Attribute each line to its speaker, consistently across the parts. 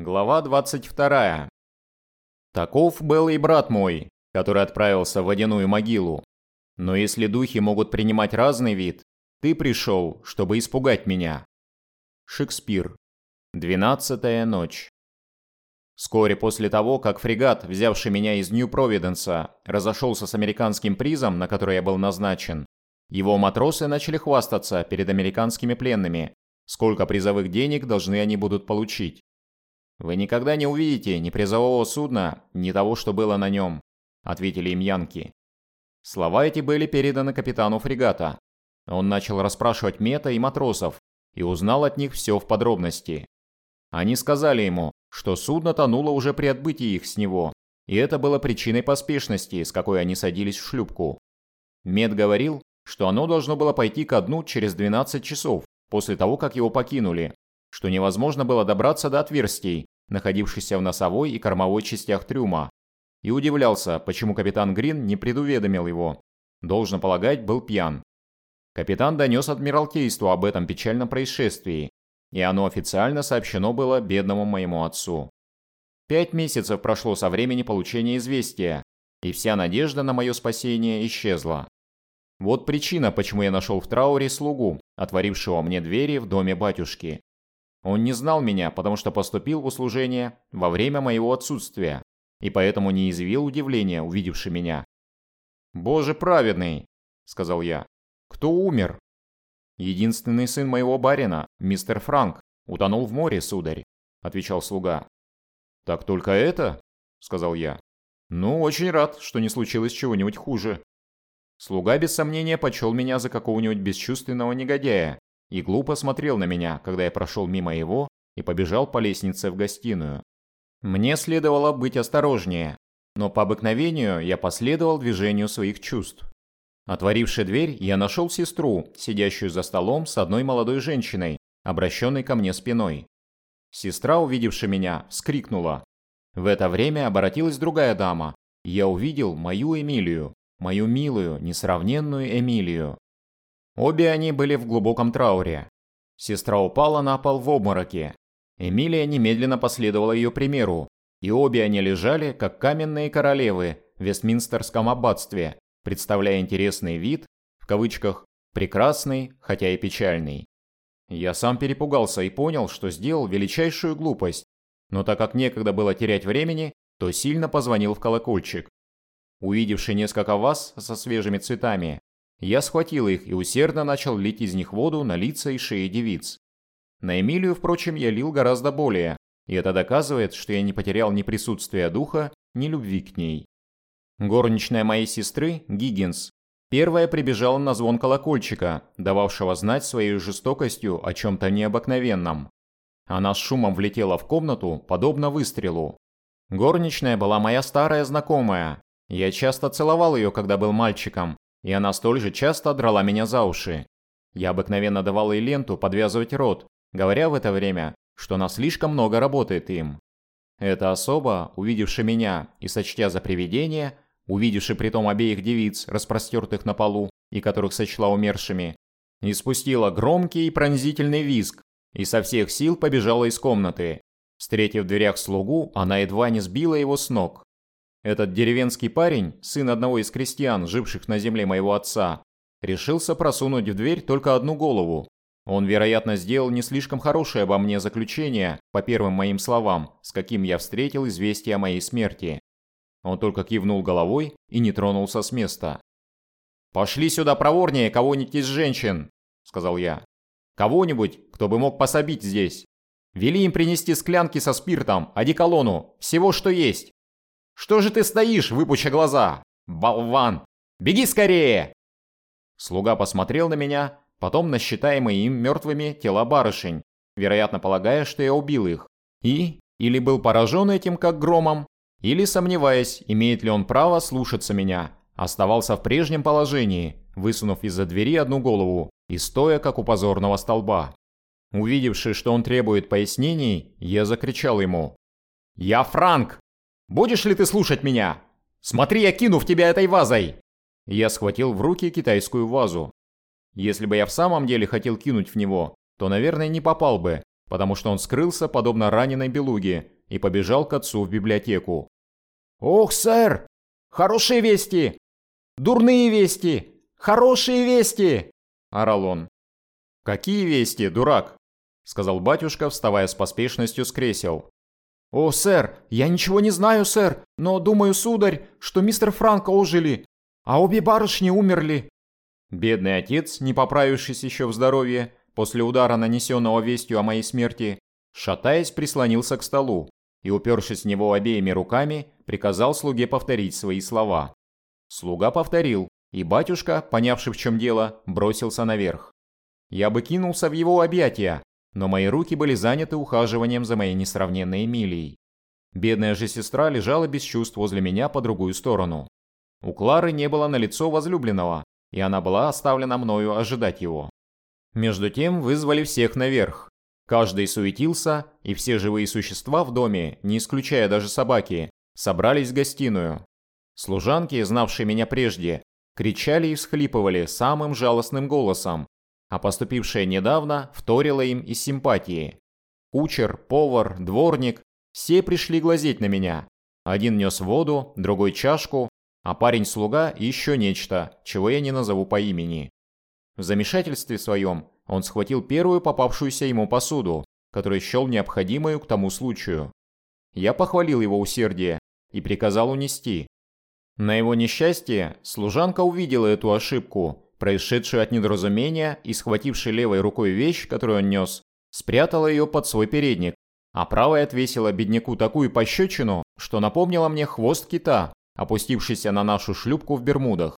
Speaker 1: Глава 22. Таков был и брат мой, который отправился в водяную могилу. Но если духи могут принимать разный вид, ты пришел, чтобы испугать меня. Шекспир. Двенадцатая ночь. Вскоре после того, как фрегат, взявший меня из Нью-Провиденса, разошелся с американским призом, на который я был назначен, его матросы начали хвастаться перед американскими пленными, сколько призовых денег должны они будут получить. «Вы никогда не увидите ни призового судна, ни того, что было на нем», – ответили им янки. Слова эти были переданы капитану фрегата. Он начал расспрашивать Мета и матросов и узнал от них все в подробности. Они сказали ему, что судно тонуло уже при отбытии их с него, и это было причиной поспешности, с какой они садились в шлюпку. Мед говорил, что оно должно было пойти ко дну через 12 часов после того, как его покинули, что невозможно было добраться до отверстий, находившихся в носовой и кормовой частях трюма, и удивлялся, почему капитан Грин не предуведомил его. Должно полагать, был пьян. Капитан донес Адмиралтейству об этом печальном происшествии, и оно официально сообщено было бедному моему отцу. Пять месяцев прошло со времени получения известия, и вся надежда на мое спасение исчезла. Вот причина, почему я нашел в трауре слугу, отворившего мне двери в доме батюшки. Он не знал меня, потому что поступил в услужение во время моего отсутствия, и поэтому не изъявил удивления, увидевши меня. «Боже праведный!» – сказал я. «Кто умер?» «Единственный сын моего барина, мистер Франк, утонул в море, сударь», – отвечал слуга. «Так только это?» – сказал я. «Ну, очень рад, что не случилось чего-нибудь хуже». Слуга без сомнения почел меня за какого-нибудь бесчувственного негодяя, и глупо смотрел на меня, когда я прошел мимо его и побежал по лестнице в гостиную. Мне следовало быть осторожнее, но по обыкновению я последовал движению своих чувств. Отворивши дверь, я нашел сестру, сидящую за столом с одной молодой женщиной, обращенной ко мне спиной. Сестра, увидевши меня, вскрикнула. В это время обратилась другая дама, я увидел мою Эмилию, мою милую, несравненную Эмилию. Обе они были в глубоком трауре. Сестра упала на пол в обмороке. Эмилия немедленно последовала ее примеру, и обе они лежали, как каменные королевы в Вестминстерском аббатстве, представляя интересный вид, в кавычках, прекрасный, хотя и печальный. Я сам перепугался и понял, что сделал величайшую глупость, но так как некогда было терять времени, то сильно позвонил в колокольчик. Увидевши несколько ваз со свежими цветами, я схватил их и усердно начал лить из них воду на лица и шеи девиц. На Эмилию, впрочем, я лил гораздо более, и это доказывает, что я не потерял ни присутствия духа, ни любви к ней. Горничная моей сестры, Гиггинс, первая прибежала на звон колокольчика, дававшего знать своей жестокостью о чем-то необыкновенном. Она с шумом влетела в комнату, подобно выстрелу. Горничная была моя старая знакомая. Я часто целовал ее, когда был мальчиком, и она столь же часто драла меня за уши. Я обыкновенно давал ей ленту подвязывать рот, говоря в это время, что она слишком много работает им. Эта особа, увидевши меня и сочтя за привидение, увидевши притом обеих девиц, распростертых на полу и которых сочла умершими, испустила громкий и пронзительный визг и со всех сил побежала из комнаты. Встретив в дверях слугу, она едва не сбила его с ног. Этот деревенский парень, сын одного из крестьян, живших на земле моего отца, решился просунуть в дверь только одну голову. Он, вероятно, сделал не слишком хорошее обо мне заключение, по первым моим словам, с каким я встретил известие о моей смерти. Он только кивнул головой и не тронулся с места. «Пошли сюда проворнее кого-нибудь из женщин», — сказал я. «Кого-нибудь, кто бы мог пособить здесь. Вели им принести склянки со спиртом, одеколону, всего, что есть. Что же ты стоишь, выпуча глаза? Болван! Беги скорее!» Слуга посмотрел на меня, потом на считаемые им мертвыми тела барышень, вероятно полагая, что я убил их, и или был поражен этим как громом, или, сомневаясь, имеет ли он право слушаться меня, оставался в прежнем положении, высунув из-за двери одну голову и стоя, как у позорного столба. Увидевши, что он требует пояснений, я закричал ему. «Я Франк! Будешь ли ты слушать меня? Смотри, я кину в тебя этой вазой!» Я схватил в руки китайскую вазу. Если бы я в самом деле хотел кинуть в него, то, наверное, не попал бы, потому что он скрылся, подобно раненой белуге, и побежал к отцу в библиотеку. «Ох, сэр! Хорошие вести! Дурные вести! Хорошие вести!» – орал он. «Какие вести, дурак?» – сказал батюшка, вставая с поспешностью с кресел. «О, сэр, я ничего не знаю, сэр, но думаю, сударь, что мистер Франко ожили, а обе барышни умерли». Бедный отец, не поправившись еще в здоровье, после удара, нанесенного вестью о моей смерти, шатаясь, прислонился к столу и, упершись в него обеими руками, приказал слуге повторить свои слова. Слуга повторил, и батюшка, понявший в чем дело, бросился наверх. Я бы кинулся в его объятия, но мои руки были заняты ухаживанием за моей несравненной Эмилией. Бедная же сестра лежала без чувств возле меня по другую сторону. У Клары не было на лицо возлюбленного, и она была оставлена мною ожидать его. Между тем вызвали всех наверх. Каждый суетился, и все живые существа в доме, не исключая даже собаки, собрались в гостиную. Служанки, знавшие меня прежде, кричали и всхлипывали самым жалостным голосом, а поступившая недавно вторила им из симпатии. Кучер, повар, дворник – все пришли глазеть на меня. Один нес воду, другой чашку, а парень-слуга – еще нечто, чего я не назову по имени. В замешательстве своем он схватил первую попавшуюся ему посуду, которую счел необходимую к тому случаю. Я похвалил его усердие и приказал унести. На его несчастье служанка увидела эту ошибку происшедшую от недоразумения и схвативший левой рукой вещь, которую он нес, спрятала ее под свой передник, а правой отвесила бедняку такую пощечину, что напомнила мне хвост кита, опустившийся на нашу шлюпку в Бермудах.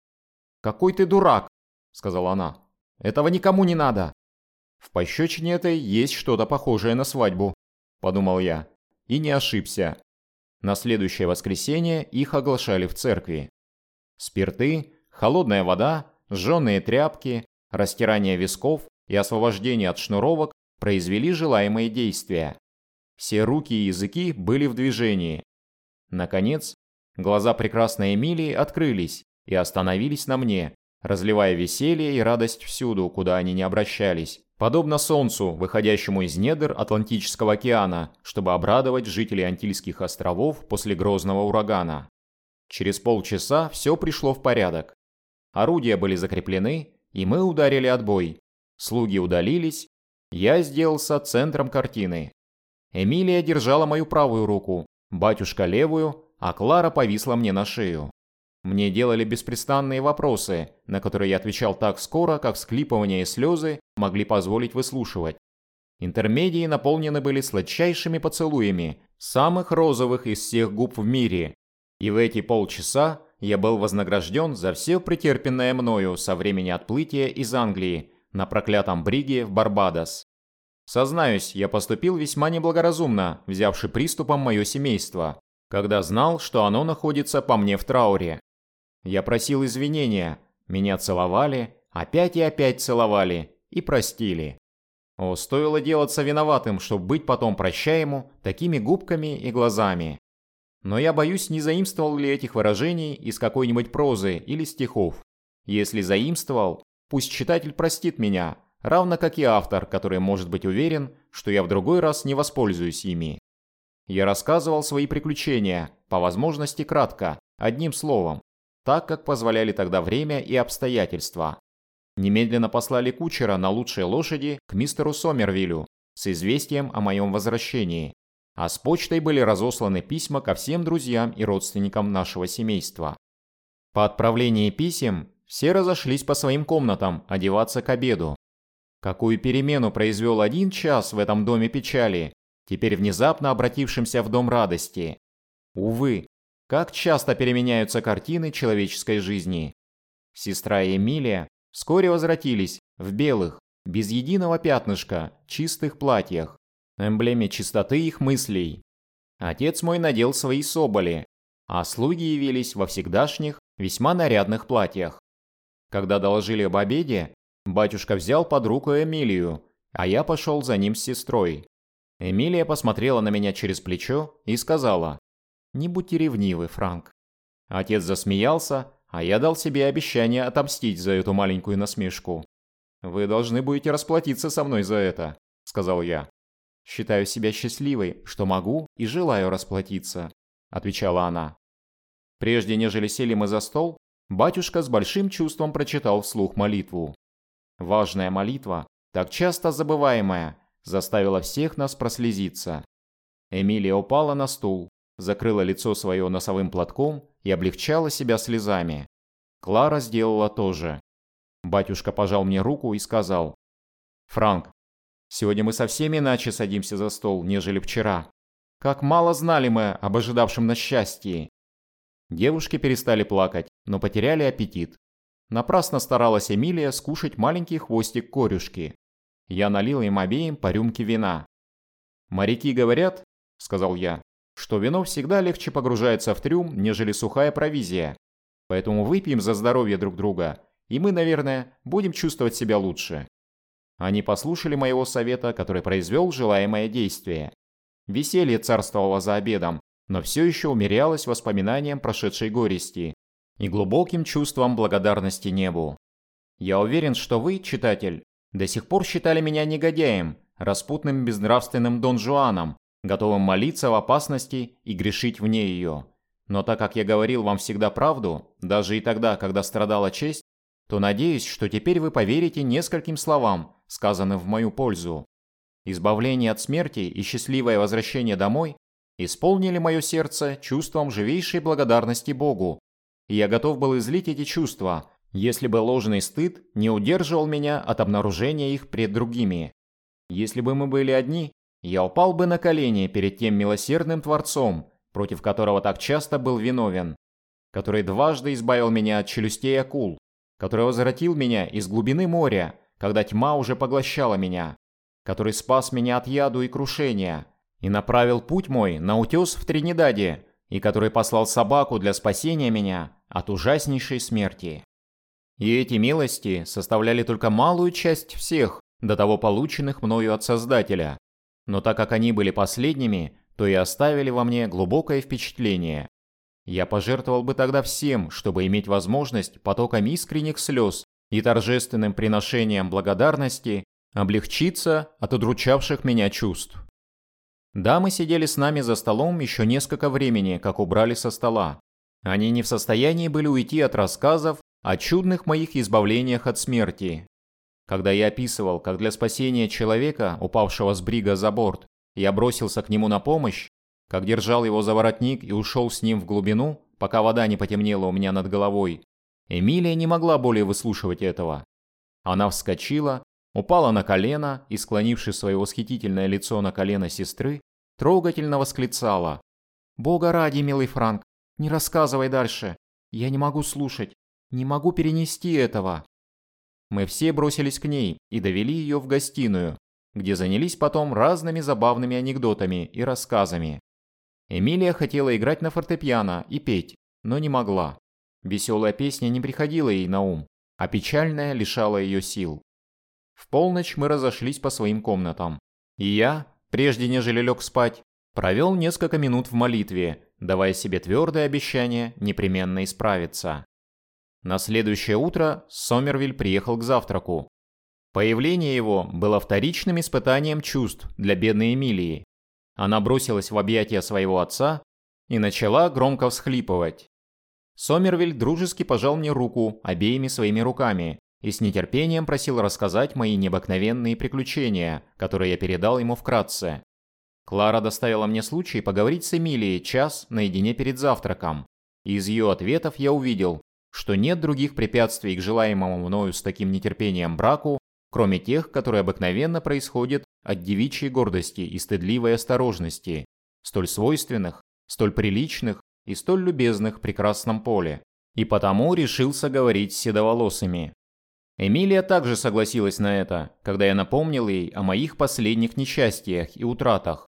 Speaker 1: «Какой ты дурак!» – сказала она. «Этого никому не надо!» «В пощечине этой есть что-то похожее на свадьбу», – подумал я. И не ошибся. На следующее воскресенье их оглашали в церкви. Спирты, холодная вода, Жженые тряпки, растирание висков и освобождение от шнуровок произвели желаемые действия. Все руки и языки были в движении. Наконец, глаза прекрасной Эмилии открылись и остановились на мне, разливая веселье и радость всюду, куда они не обращались, подобно солнцу, выходящему из недр Атлантического океана, чтобы обрадовать жителей Антильских островов после грозного урагана. Через полчаса все пришло в порядок. Орудия были закреплены, и мы ударили отбой. Слуги удалились, я сделался центром картины. Эмилия держала мою правую руку, батюшка левую, а Клара повисла мне на шею. Мне делали беспрестанные вопросы, на которые я отвечал так скоро, как всклипывания и слезы могли позволить выслушивать. Интермедии наполнены были сладчайшими поцелуями, самых розовых из всех губ в мире. И в эти полчаса я был вознагражден за все претерпенное мною со времени отплытия из Англии на проклятом бриге в Барбадос. Сознаюсь, я поступил весьма неблагоразумно, взявши приступом мое семейство, когда знал, что оно находится по мне в трауре. Я просил извинения, меня целовали, опять и опять целовали и простили. О, стоило делаться виноватым, чтобы быть потом прощаему такими губками и глазами. Но я боюсь, не заимствовал ли этих выражений из какой-нибудь прозы или стихов. Если заимствовал, пусть читатель простит меня, равно как и автор, который может быть уверен, что я в другой раз не воспользуюсь ими. Я рассказывал свои приключения, по возможности кратко, одним словом, так как позволяли тогда время и обстоятельства. Немедленно послали кучера на лучшей лошади к мистеру Сомервиллю с известием о моем возвращении а с почтой были разосланы письма ко всем друзьям и родственникам нашего семейства. По отправлении писем все разошлись по своим комнатам одеваться к обеду. Какую перемену произвел один час в этом доме печали, теперь внезапно обратившимся в дом радости. Увы, как часто переменяются картины человеческой жизни. Сестра и Эмилия вскоре возвратились в белых, без единого пятнышка, чистых платьях, эмблеме чистоты их мыслей. Отец мой надел свои соболи, а слуги явились во всегдашних, весьма нарядных платьях. Когда доложили об обеде, батюшка взял под руку Эмилию, а я пошел за ним с сестрой. Эмилия посмотрела на меня через плечо и сказала, «Не будьте ревнивы, Франк». Отец засмеялся, а я дал себе обещание отомстить за эту маленькую насмешку. «Вы должны будете расплатиться со мной за это», — сказал я. Считаю себя счастливой, что могу и желаю расплатиться», – отвечала она. Прежде нежели сели мы за стол, батюшка с большим чувством прочитал вслух молитву. Важная молитва, так часто забываемая, заставила всех нас прослезиться. Эмилия упала на стул, закрыла лицо свое носовым платком и облегчала себя слезами. Клара сделала то же. Батюшка пожал мне руку и сказал, «Франк, сегодня мы совсем иначе садимся за стол, нежели вчера. Как мало знали мы об ожидавшем нас счастье». Девушки перестали плакать, но потеряли аппетит. Напрасно старалась Эмилия скушать маленький хвостик корюшки. Я налил им обеим по рюмке вина. «Моряки говорят, — сказал я, — что вино всегда легче погружается в трюм, нежели сухая провизия. Поэтому выпьем за здоровье друг друга, и мы, наверное, будем чувствовать себя лучше». Они послушали моего совета, который произвел желаемое действие. Веселье царствовало за обедом, но все еще умерялось воспоминанием прошедшей горести и глубоким чувством благодарности небу. Я уверен, что вы, читатель, до сих пор считали меня негодяем, распутным безнравственным Дон Жуаном, готовым молиться в опасности и грешить вне ее. Но так как я говорил вам всегда правду, даже и тогда, когда страдала честь, то надеюсь, что теперь вы поверите нескольким словам, сказанным в мою пользу. Избавление от смерти и счастливое возвращение домой исполнили мое сердце чувством живейшей благодарности Богу, и я готов был излить эти чувства, если бы ложный стыд не удерживал меня от обнаружения их пред другими. Если бы мы были одни, я упал бы на колени перед тем милосердным Творцом, против которого так часто был виновен, который дважды избавил меня от челюстей акул, который возвратил меня из глубины моря, когда тьма уже поглощала меня, который спас меня от яду и крушения и направил путь мой на утес в Тринидаде, и который послал собаку для спасения меня от ужаснейшей смерти. И эти милости составляли только малую часть всех, до того полученных мною от Создателя. Но так как они были последними, то и оставили во мне глубокое впечатление. Я пожертвовал бы тогда всем, чтобы иметь возможность потоком искренних слез и торжественным приношением благодарности облегчиться от удручавших меня чувств. Дамы сидели с нами за столом еще несколько времени, как убрали со стола. Они не в состоянии были уйти от рассказов о чудных моих избавлениях от смерти. Когда я описывал, как для спасения человека, упавшего с брига за борт, я бросился к нему на помощь, как держал его за воротник и ушел с ним в глубину, пока вода не потемнела у меня над головой, Эмилия не могла более выслушивать этого. Она вскочила, упала на колено и, склонивши свое восхитительное лицо на колено сестры, трогательно восклицала. «Бога ради, милый Франк, не рассказывай дальше. Я не могу слушать. Не могу перенести этого». Мы все бросились к ней и довели ее в гостиную, где занялись потом разными забавными анекдотами и рассказами. Эмилия хотела играть на фортепиано и петь, но не могла. Веселая песня не приходила ей на ум, а печальная лишала ее сил. В полночь мы разошлись по своим комнатам. И я, прежде нежели лег спать, провел несколько минут в молитве, давая себе твердое обещание непременно исправиться. На следующее утро Сомервиль приехал к завтраку. Появление его было вторичным испытанием чувств для бедной Эмилии. Она бросилась в объятия своего отца и начала громко всхлипывать. Сомервиль дружески пожал мне руку обеими своими руками и с нетерпением просил рассказать мои необыкновенные приключения, которые я передал ему вкратце. Клара доставила мне случай поговорить с Эмилией час наедине перед завтраком, и из ее ответов я увидел, что нет других препятствий к желаемому мною с таким нетерпением браку, кроме тех, которые обыкновенно происходят от девичьей гордости и стыдливой осторожности, столь свойственных, столь приличных и столь любезных в прекрасном поле, и потому решился говорить с седоволосыми. Эмилия также согласилась на это, когда я напомнил ей о моих последних несчастьях и утратах.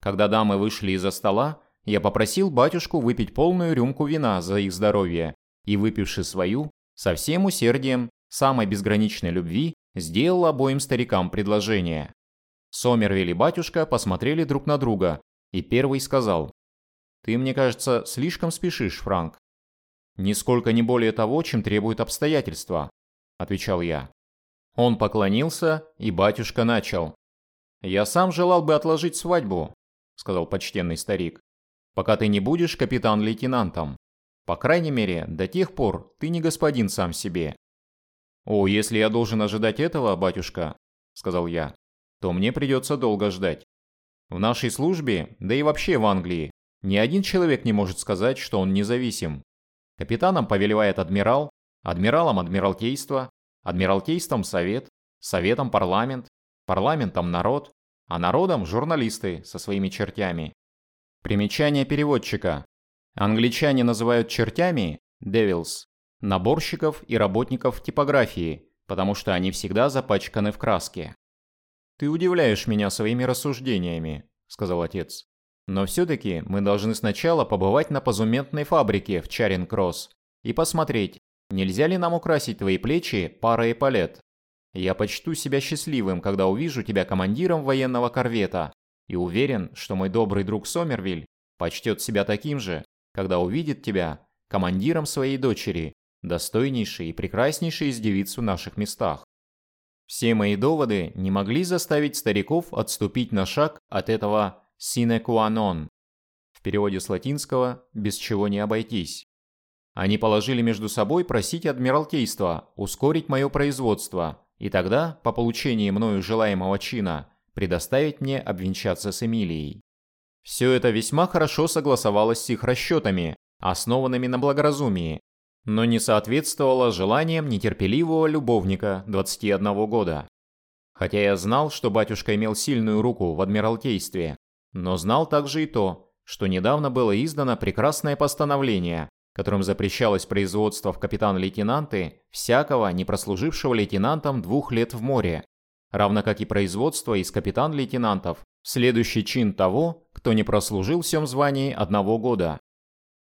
Speaker 1: Когда дамы вышли из-за стола, я попросил батюшку выпить полную рюмку вина за их здоровье, и выпивши свою, со всем усердием, самой безграничной любви, сделал обоим старикам предложение. Сомервиль и батюшка посмотрели друг на друга, и первый сказал, «Ты, мне кажется, слишком спешишь, Франк». «Нисколько не более того, чем требуют обстоятельства», – отвечал я. Он поклонился, и батюшка начал. «Я сам желал бы отложить свадьбу», – сказал почтенный старик, – «пока ты не будешь капитан-лейтенантом. По крайней мере, до тех пор ты не господин сам себе». «О, если я должен ожидать этого, батюшка», – сказал я, – «то мне придется долго ждать. В нашей службе, да и вообще в Англии, ни один человек не может сказать, что он независим. Капитаном повелевает адмирал, адмиралом адмиралтейство, адмиралтейством совет, советом парламент, парламентом народ, а народом журналисты со своими чертями. Примечание переводчика. Англичане называют чертями devils, наборщиков и работников типографии, потому что они всегда запачканы в краске. «Ты удивляешь меня своими рассуждениями», — сказал отец. «Но все-таки мы должны сначала побывать на позументной фабрике в Чаринг-Кросс и посмотреть, нельзя ли нам украсить твои плечи парой эполет. Я почту себя счастливым, когда увижу тебя командиром военного корвета, и уверен, что мой добрый друг Сомервиль почтет себя таким же, когда увидит тебя командиром своей дочери, достойнейшей и прекраснейшей из девиц в наших местах. Все мои доводы не могли заставить стариков отступить на шаг от этого «sine qua non», в переводе с латинского «без чего не обойтись». Они положили между собой просить Адмиралтейства ускорить мое производство и тогда, по получении мною желаемого чина, предоставить мне обвенчаться с Эмилией. Все это весьма хорошо согласовалось с их расчетами, основанными на благоразумии, но не соответствовало желаниям нетерпеливого любовника 21 года. Хотя я знал, что батюшка имел сильную руку в Адмиралтействе, но знал также и то, что недавно было издано прекрасное постановление, которым запрещалось производство в капитан-лейтенанты всякого, не прослужившего лейтенантом двух лет в море, равно как и производство из капитан-лейтенантов следующий чин того, кто не прослужил всем звании одного года.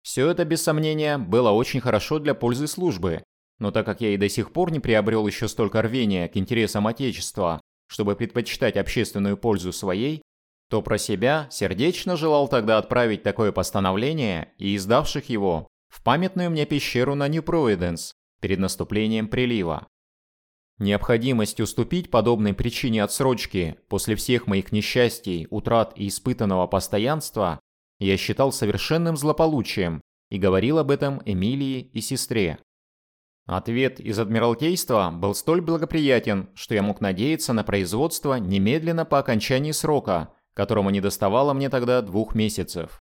Speaker 1: Все это, без сомнения, было очень хорошо для пользы службы, но так как я и до сих пор не приобрел еще столько рвения к интересам Отечества, чтобы предпочитать общественную пользу своей, то про себя сердечно желал тогда отправить такое постановление и издавших его в памятную мне пещеру на Нью-Провиденс перед наступлением прилива. Необходимость уступить подобной причине отсрочки после всех моих несчастий, утрат и испытанного постоянства я считал совершенным злополучием и говорил об этом Эмилии и сестре. Ответ из Адмиралтейства был столь благоприятен, что я мог надеяться на производство немедленно по окончании срока, которому не доставало мне тогда двух месяцев.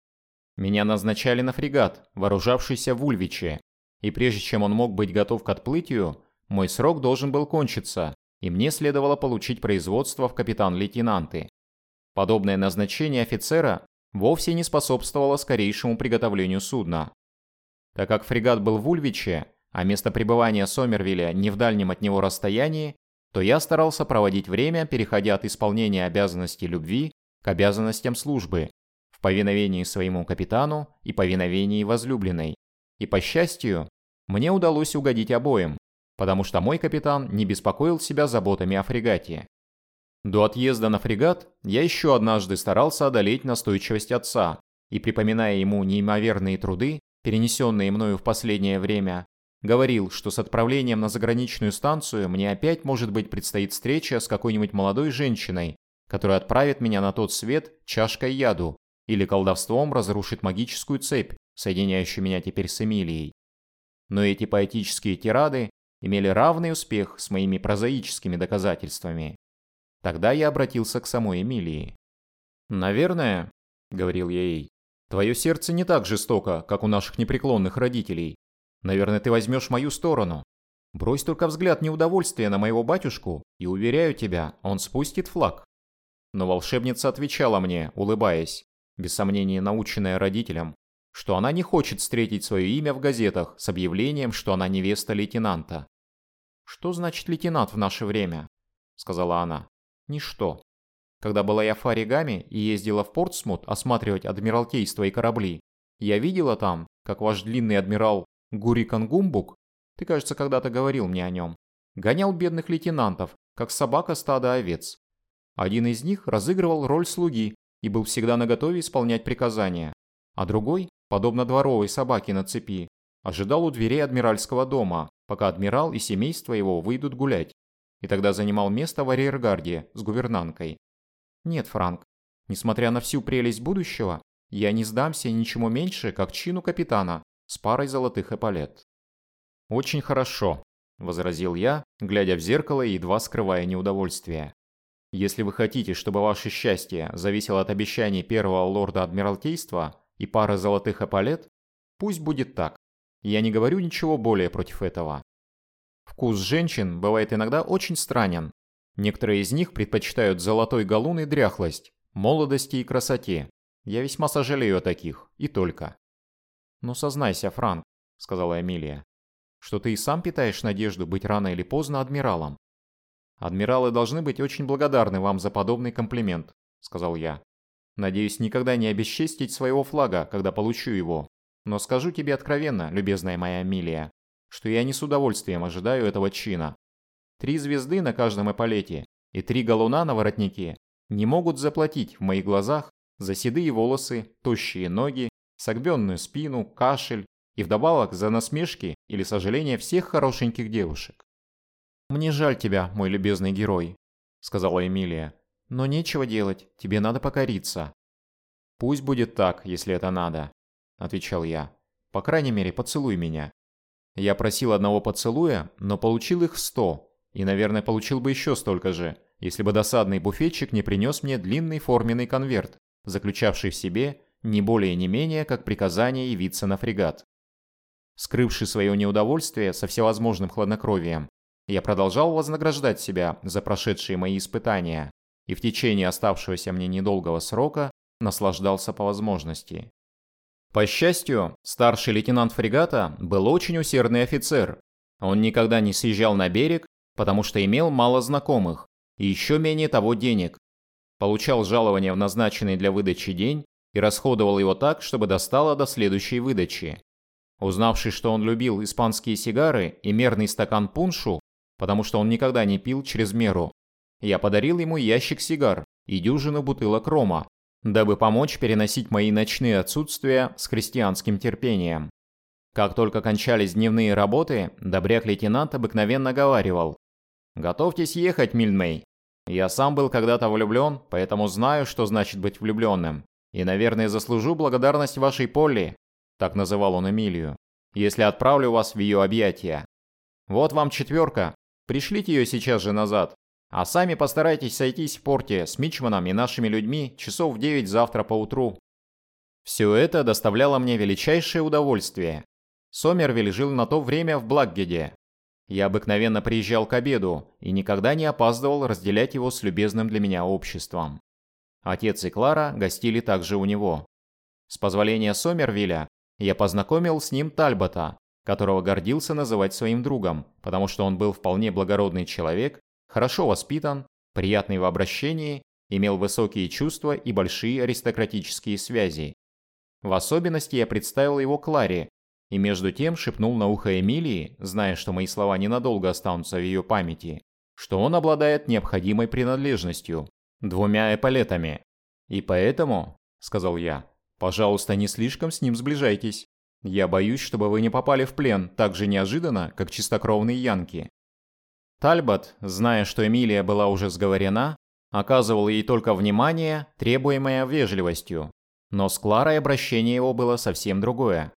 Speaker 1: Меня назначали на фрегат, вооружавшийся в Ульвиче, и прежде чем он мог быть готов к отплытию, мой срок должен был кончиться, и мне следовало получить производство в капитан-лейтенанты. Подобное назначение офицера вовсе не способствовало скорейшему приготовлению судна. Так как фрегат был в Ульвиче, а место пребывания Сомервилля не в дальнем от него расстоянии, то я старался проводить время, переходя от исполнения обязанностей любви к обязанностям службы, в повиновении своему капитану и повиновении возлюбленной. И по счастью, мне удалось угодить обоим, потому что мой капитан не беспокоил себя заботами о фрегате. До отъезда на фрегат я еще однажды старался одолеть настойчивость отца и, припоминая ему неимоверные труды, перенесенные мною в последнее время, говорил, что с отправлением на заграничную станцию мне опять, может быть, предстоит встреча с какой-нибудь молодой женщиной, которая отправит меня на тот свет чашкой яду, или колдовством разрушит магическую цепь, соединяющую меня теперь с Эмилией. Но эти поэтические тирады имели равный успех с моими прозаическими доказательствами. Тогда я обратился к самой Эмилии. «Наверное», — говорил я ей, — «твое сердце не так жестоко, как у наших непреклонных родителей. Наверное, ты возьмешь мою сторону. Брось только взгляд неудовольствия на моего батюшку, и, уверяю тебя, он спустит флаг». Но волшебница отвечала мне, улыбаясь, без сомнения наученная родителям, что она не хочет встретить свое имя в газетах с объявлением, что она невеста лейтенанта. «Что значит лейтенант в наше время?» – сказала она. «Ничто. Когда была я в Фаригаме и ездила в Портсмут осматривать адмиралтейство и корабли, я видела там, как ваш длинный адмирал Гурикан Гумбук, ты, кажется, когда-то говорил мне о нем, гонял бедных лейтенантов, как собака стада овец. Один из них разыгрывал роль слуги и был всегда наготове исполнять приказания, а другой, подобно дворовой собаке на цепи, ожидал у дверей адмиральского дома, пока адмирал и семейство его выйдут гулять, и тогда занимал место в арьергарде с гувернанткой.
Speaker 2: Нет, Франк, несмотря на всю прелесть будущего, я не сдамся ничему меньше, как чину капитана с парой золотых эполет.
Speaker 1: Очень хорошо, возразил я, глядя в зеркало и едва скрывая неудовольствие. Если вы хотите, чтобы ваше счастье зависело от обещаний первого лорда Адмиралтейства и пары золотых эполет, пусть будет так. Я не говорю ничего более против этого. Вкус женщин бывает иногда очень странен. Некоторые из них предпочитают золотой галун и дряхлость, молодости и красоте. Я весьма сожалею о таких, и только.
Speaker 2: «Ну сознайся, Франк», — сказала Эмилия, «что ты и сам питаешь надежду быть рано или поздно адмиралом».
Speaker 1: «Адмиралы должны быть очень благодарны вам за подобный комплимент», — сказал я. «Надеюсь никогда не обесчестить своего флага, когда получу его. Но скажу тебе откровенно, любезная моя Эмилия, что я не с удовольствием ожидаю этого чина. Три звезды на каждом эполете и три галуна на воротнике не могут заплатить в моих глазах за седые волосы, тощие ноги, согбенную спину, кашель и вдобавок за насмешки или сожаление всех хорошеньких девушек.
Speaker 2: «Мне жаль тебя, мой любезный герой», — сказала Эмилия. «Но нечего делать, тебе надо покориться».
Speaker 1: «Пусть будет так, если это надо», — отвечал я. «По крайней мере, поцелуй меня». Я просил одного поцелуя, но получил их сто, и, наверное, получил бы еще столько же, если бы досадный буфетчик не принес мне длинный форменный конверт, заключавший в себе не более не менее, как приказание явиться на фрегат. Скрывший свое неудовольствие со всевозможным хладнокровием, я продолжал вознаграждать себя за прошедшие мои испытания и в течение оставшегося мне недолгого срока наслаждался по возможности. По счастью, старший лейтенант фрегата был очень усердный офицер. Он никогда не съезжал на берег, потому что имел мало знакомых и еще менее того денег. Получал жалование в назначенный для выдачи день и расходовал его так, чтобы достало до следующей выдачи. Узнавший, что он любил испанские сигары и мерный стакан пуншу, потому что он никогда не пил через меру, я подарил ему ящик сигар и дюжину бутылок рома, дабы помочь переносить мои ночные отсутствия с христианским терпением. Как только кончались дневные работы, добряк лейтенант обыкновенно говаривал. «Готовьтесь ехать, Мильдмей. Я сам был когда-то влюблен, поэтому знаю, что значит быть влюбленным. И, наверное, заслужу благодарность вашей Полли», так называл он Эмилию, «если отправлю вас в ее объятия. Вот вам четверка. Пришлите ее сейчас же назад, а сами постарайтесь сойтись в порте с Мичманом и нашими людьми часов в 9 завтра поутру. Все это доставляло мне величайшее удовольствие. Сомервиль жил на то время в Благгеде. Я обыкновенно приезжал к обеду и никогда не опаздывал разделять его с любезным для меня обществом. Отец и Клара гостили также у него. С позволения Сомервилля я познакомил с ним Тальбота, которого гордился называть своим другом, потому что он был вполне благородный человек хорошо воспитан, приятный в обращении, имел высокие чувства и большие аристократические связи. В особенности я представил его Кларе, и между тем шепнул на ухо Эмилии, зная, что мои слова ненадолго останутся в ее памяти, что он обладает необходимой принадлежностью, двумя эполетами. И поэтому, сказал я, пожалуйста, не слишком с ним сближайтесь. Я боюсь, чтобы вы не попали в плен так же неожиданно, как чистокровные янки. Тальбот, зная, что Эмилия была уже сговорена, оказывал ей только внимание, требуемое вежливостью. Но с Кларой обращение его было совсем другое.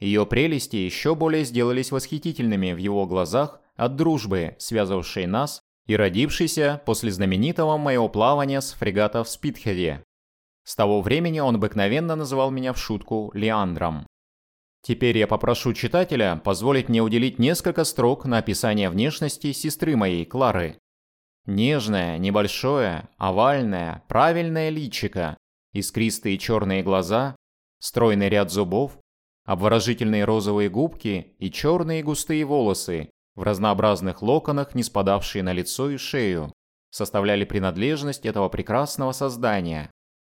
Speaker 1: Ее прелести еще более сделались восхитительными в его глазах от дружбы, связывавшей нас и родившейся после знаменитого моего плавания с фрегата в Спитхеде. С того времени он обыкновенно называл меня в шутку Леандром. Теперь я попрошу читателя позволить мне уделить несколько строк на описание внешности сестры моей, Клары. Нежное, небольшое, овальное, правильное личико, искристые черные глаза, стройный ряд зубов, обворожительные розовые губки и черные густые волосы в разнообразных локонах, не спадавшие на лицо и шею, составляли принадлежность этого прекрасного создания.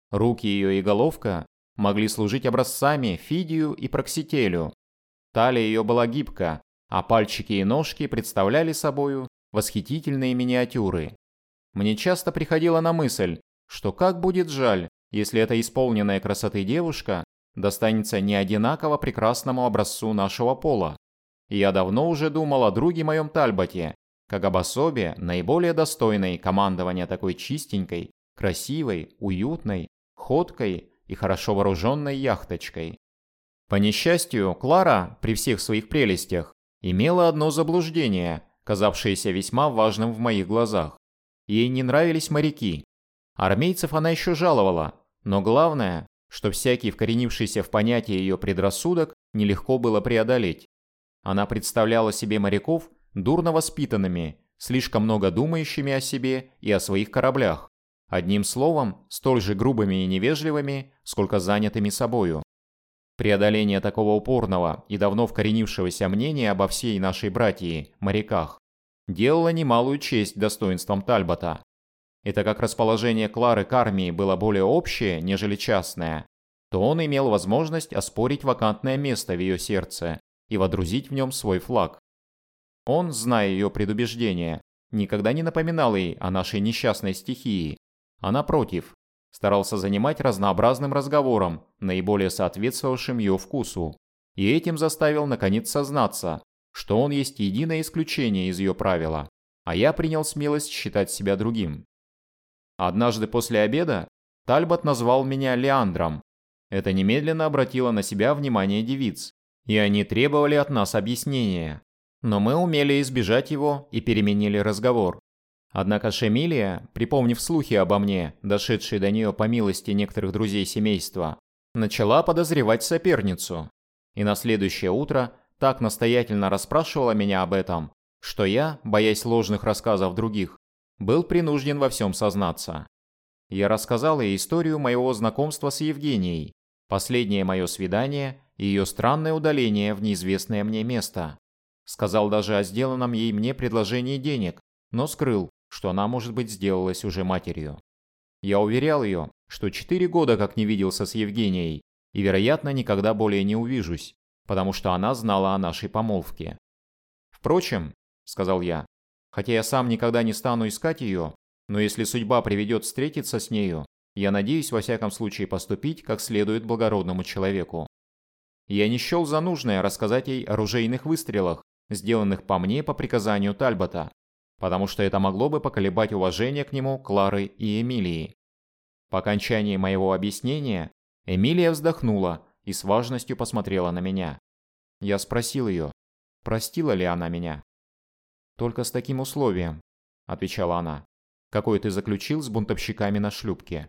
Speaker 1: Руки ее и головка могли служить образцами Фидию и Проксителю. Талия ее была гибка, а пальчики и ножки представляли собою восхитительные миниатюры. Мне часто приходило на мысль, что как будет жаль, если эта исполненная красоты девушка достанется не одинаково прекрасному образцу нашего пола. Я давно уже думал о друге моем Тальботе, как об особе, наиболее достойной командования такой чистенькой,
Speaker 2: красивой, уютной, ходкой и хорошо вооруженной яхточкой. По несчастью, Клара, при всех своих прелестях, имела одно заблуждение, казавшееся весьма важным в моих глазах. Ей не нравились моряки. Армейцев она еще жаловала, но главное, что всякий вкоренившийся в понятие ее предрассудок нелегко было преодолеть. Она представляла себе моряков дурно воспитанными, слишком много думающими о себе и о своих кораблях. Одним словом, столь же грубыми и невежливыми, сколько занятыми собою. Преодоление такого упорного и давно вкоренившегося мнения обо всей нашей братьи, моряках, делало немалую честь достоинством Тальбота. И как расположение Клары к армии было более общее, нежели частное, то он имел возможность оспорить вакантное место в ее сердце и водрузить в нем свой флаг. Он, зная ее предубеждения, никогда не напоминал ей о нашей несчастной стихии, а напротив, старался занимать разнообразным разговором, наиболее соответствовавшим ее вкусу, и этим заставил наконец сознаться, что он есть единое исключение из ее правила, а я принял смелость считать себя другим. Однажды после обеда Тальбот назвал меня Леандром. Это немедленно обратило на себя внимание девиц, и они требовали от нас объяснения. Но мы умели избежать его и переменили разговор. Однако Шемилия, припомнив слухи обо мне, дошедшие до нее по милости некоторых друзей семейства, начала подозревать соперницу. И на следующее утро так настоятельно расспрашивала меня об этом, что я, боясь ложных рассказов других, был принужден во всем сознаться. Я рассказал ей историю моего знакомства с Евгенией, последнее мое свидание и ее странное удаление в неизвестное мне место. Сказал даже о сделанном ей мне предложении денег, но скрыл, что она, может быть, сделалась уже матерью. Я уверял ее, что четыре года как не виделся с Евгенией и, вероятно, никогда более не увижусь, потому что она знала о нашей помолвке. «Впрочем», — сказал я, — «хотя я сам никогда не стану искать ее, но если судьба приведет встретиться с нею, я надеюсь во всяком случае поступить как следует благородному человеку. Я не счел за нужное рассказать ей о оружейных выстрелах, сделанных по мне по приказанию Тальбота, потому что это могло бы поколебать уважение к нему Клары и Эмилии. По окончании моего объяснения Эмилия вздохнула и с важностью посмотрела на меня. Я спросил ее, простила ли она меня. «Только с таким условием», — отвечала она, — «какой ты заключил с бунтовщиками на шлюпке.